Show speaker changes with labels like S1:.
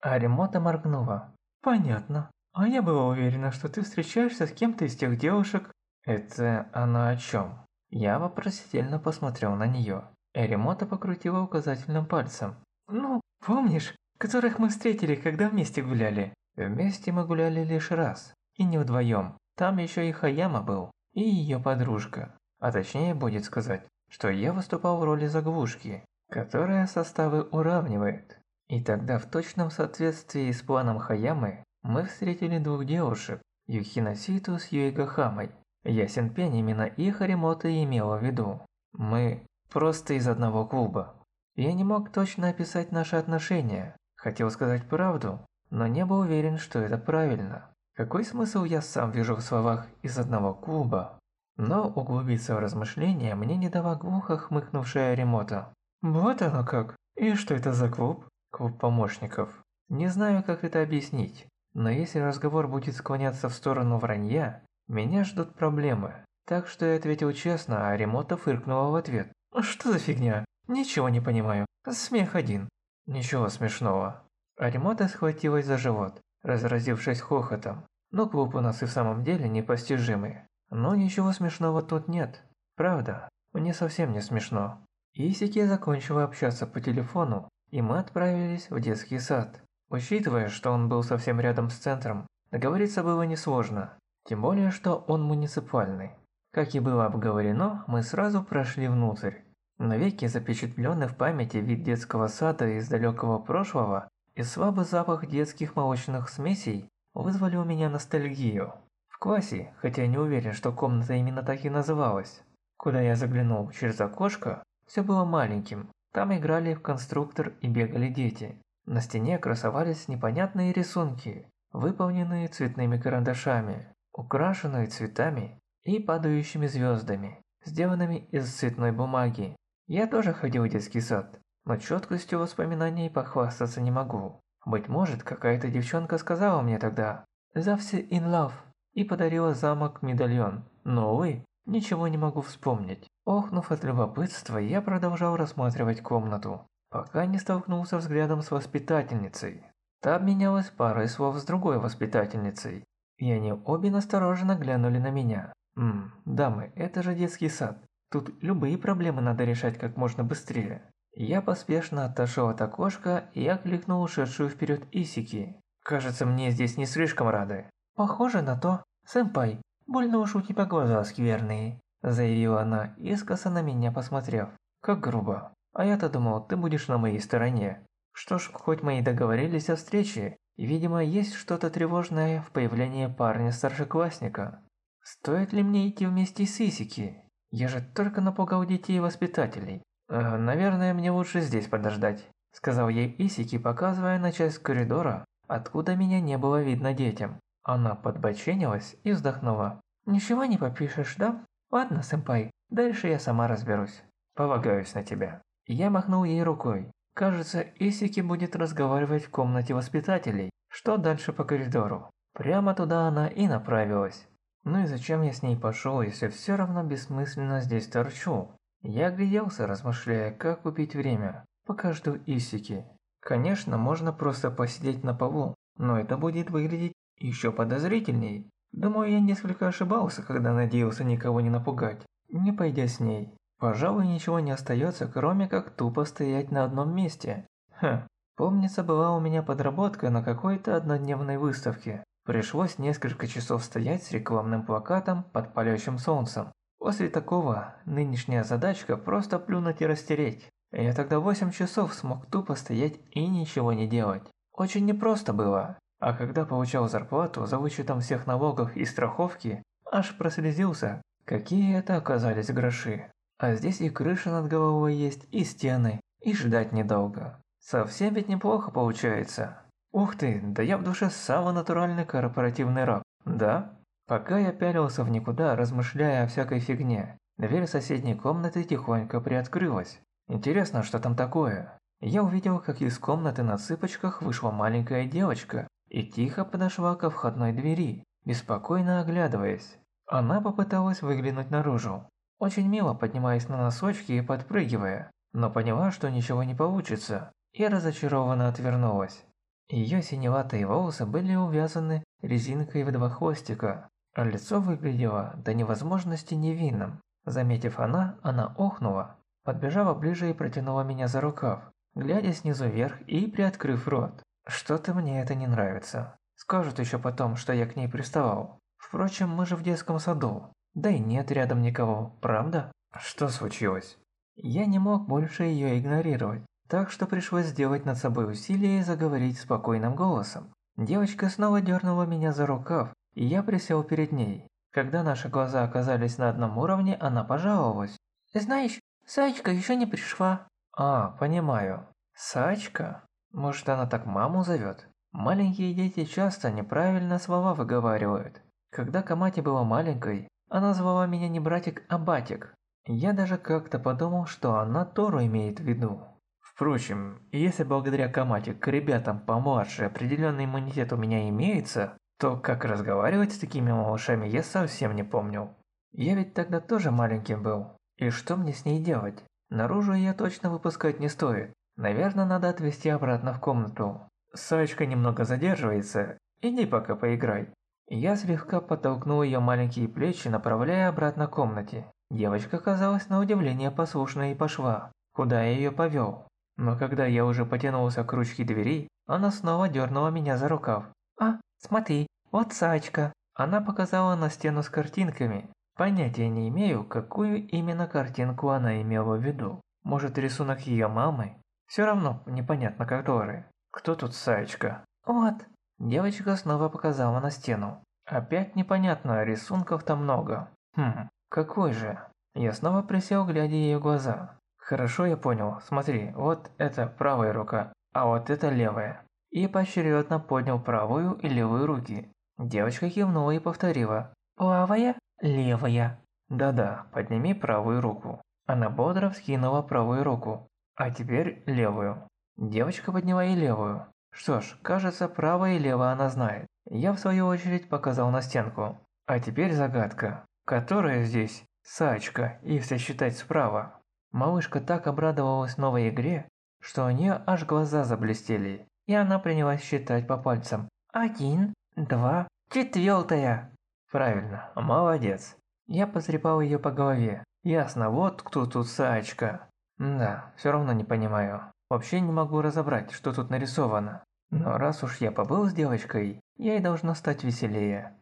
S1: Аримота моргнула. «Понятно. А я была уверена, что ты встречаешься с кем-то из тех девушек». «Это она о чем? Я вопросительно посмотрел на нее. Эримота покрутила указательным пальцем. «Ну, помнишь, которых мы встретили, когда вместе гуляли?» Вместе мы гуляли лишь раз, и не вдвоем. Там еще и Хаяма был, и ее подружка. А точнее будет сказать, что я выступал в роли заглушки, которая составы уравнивает. И тогда в точном соответствии с планом Хаямы мы встретили двух девушек, Юхина Ситу с Юига Хамой. Ясен пень именно их Аримота имела в виду. Мы просто из одного клуба. Я не мог точно описать наши отношения, хотел сказать правду, но не был уверен, что это правильно. Какой смысл я сам вижу в словах «из одного клуба»? Но углубиться в размышления мне не дала глухо хмыкнувшая Ремота. «Вот оно как! И что это за клуб?» «Клуб помощников. Не знаю, как это объяснить, но если разговор будет склоняться в сторону вранья, меня ждут проблемы». Так что я ответил честно, а Ремота фыркнула в ответ. «Что за фигня? Ничего не понимаю. Смех один». «Ничего смешного». Аримота схватилась за живот, разразившись хохотом. Но клуб у нас и в самом деле непостижимый. Но ничего смешного тут нет. Правда, мне совсем не смешно. Исики закончила общаться по телефону, и мы отправились в детский сад. Учитывая, что он был совсем рядом с центром, договориться было несложно. Тем более, что он муниципальный. Как и было обговорено, мы сразу прошли внутрь. Навеки запечатленный в памяти вид детского сада из далекого прошлого и слабый запах детских молочных смесей вызвали у меня ностальгию. В классе, хотя не уверен, что комната именно так и называлась, куда я заглянул через окошко, все было маленьким. Там играли в конструктор и бегали дети. На стене красовались непонятные рисунки, выполненные цветными карандашами, украшенные цветами и падающими звездами, сделанными из цветной бумаги. Я тоже ходил в детский сад, но четкостью воспоминаний похвастаться не могу. Быть может, какая-то девчонка сказала мне тогда «Завси in love» и подарила замок-медальон, но, увы, ничего не могу вспомнить. Охнув от любопытства, я продолжал рассматривать комнату, пока не столкнулся взглядом с воспитательницей. Та обменялась парой слов с другой воспитательницей, и они обе настороженно глянули на меня. Ммм, дамы, это же детский сад. Тут любые проблемы надо решать как можно быстрее. Я поспешно отошел от окошка и окликнул ушедшую вперед Исики. «Кажется, мне здесь не слишком рады». «Похоже на то. Сэмпай, больно уж у тебя глаза скверные», заявила она, искоса на меня посмотрев. «Как грубо. А я-то думал, ты будешь на моей стороне». Что ж, хоть мы и договорились о встрече, видимо, есть что-то тревожное в появлении парня-старшеклассника. Стоит ли мне идти вместе с Исики? Я же только напугал детей и воспитателей. «Э, «Наверное, мне лучше здесь подождать», – сказал ей Исики, показывая на часть коридора, откуда меня не было видно детям. Она подбоченилась и вздохнула. «Ничего не попишешь, да? Ладно, сэмпай, дальше я сама разберусь. Полагаюсь на тебя». Я махнул ей рукой. Кажется, Исики будет разговаривать в комнате воспитателей. Что дальше по коридору? Прямо туда она и направилась. Ну и зачем я с ней пошел, если все равно бессмысленно здесь торчу? Я огляделся, размышляя, как купить время, пока жду Исики. Конечно, можно просто посидеть на полу, но это будет выглядеть еще подозрительней. Думаю, я несколько ошибался, когда надеялся никого не напугать, не пойдя с ней. Пожалуй, ничего не остается, кроме как тупо стоять на одном месте. Хм, помнится, была у меня подработка на какой-то однодневной выставке. Пришлось несколько часов стоять с рекламным плакатом под палящим солнцем. После такого, нынешняя задачка просто плюнуть и растереть. Я тогда 8 часов смог тупо стоять и ничего не делать. Очень непросто было. А когда получал зарплату за вычетом всех налогов и страховки, аж прослезился, какие это оказались гроши. А здесь и крыша над головой есть, и стены, и ждать недолго. Совсем ведь неплохо получается. Ух ты, да я в душе самый натуральный корпоративный раб, да? Пока я пялился в никуда, размышляя о всякой фигне, дверь соседней комнаты тихонько приоткрылась. Интересно, что там такое? Я увидел, как из комнаты на цыпочках вышла маленькая девочка и тихо подошла ко входной двери, беспокойно оглядываясь. Она попыталась выглянуть наружу, очень мило поднимаясь на носочки и подпрыгивая, но поняла, что ничего не получится, и разочарованно отвернулась. Ее синеватые волосы были увязаны резинкой в два хвостика, а лицо выглядело до невозможности невинным. Заметив она, она охнула, подбежала ближе и протянула меня за рукав, глядя снизу вверх и приоткрыв рот. Что-то мне это не нравится. Скажут еще потом, что я к ней приставал. Впрочем, мы же в детском саду. Да и нет рядом никого, правда? Что случилось? Я не мог больше ее игнорировать, так что пришлось сделать над собой усилие и заговорить спокойным голосом. Девочка снова дернула меня за рукав, и я присел перед ней. Когда наши глаза оказались на одном уровне, она пожаловалась.
S2: «Знаешь, Сачка еще не пришла».
S1: «А, понимаю. Сачка? Может, она так маму зовет?» Маленькие дети часто неправильно слова выговаривают. Когда Камати была маленькой, она звала меня не братик, а батик. Я даже как-то подумал, что она Тору имеет в виду. Впрочем, если благодаря Камати к ребятам помладше определенный иммунитет у меня имеется, то как разговаривать с такими малышами я совсем не помню. Я ведь тогда тоже маленьким был. И что мне с ней делать? Наружу ее точно выпускать не стоит. Наверное, надо отвезти обратно в комнату. Саечка немного задерживается, иди пока поиграй. Я слегка подтолкнул ее маленькие плечи, направляя обратно к комнате. Девочка казалась на удивление послушной и пошла, куда я ее повел. Но когда я уже потянулся к ручке двери, она снова дернула меня за рукав.
S2: «А, смотри, вот Саечка!»
S1: Она показала на стену с картинками. Понятия не имею, какую именно картинку она имела в виду. Может рисунок ее мамы? Все равно непонятно который. Кто тут Саечка?
S2: Вот.
S1: Девочка снова показала на стену. Опять непонятно, рисунков там много. Хм, какой же? Я снова присел, глядя ее глаза. Хорошо, я понял. Смотри, вот это правая рука, а вот это левая. И поочередно поднял правую и левую руки. Девочка кивнула и повторила.
S2: Правая, левая.
S1: Да-да, подними правую руку. Она бодро вскинула правую руку. А теперь левую. Девочка подняла и левую. Что ж, кажется, право и лево она знает. Я в свою очередь показал на стенку. А теперь загадка. Которая здесь Сачка, если считать справа? Малышка так обрадовалась новой игре, что у нее аж глаза заблестели, и она принялась считать по пальцам.
S2: Один, два, четвертая.
S1: Правильно, молодец. Я потрепал ее по голове. Ясно, вот кто тут Сачка. Да, все равно не понимаю. Вообще не могу разобрать, что тут нарисовано. Но раз уж я побыл с девочкой, ей должно стать веселее.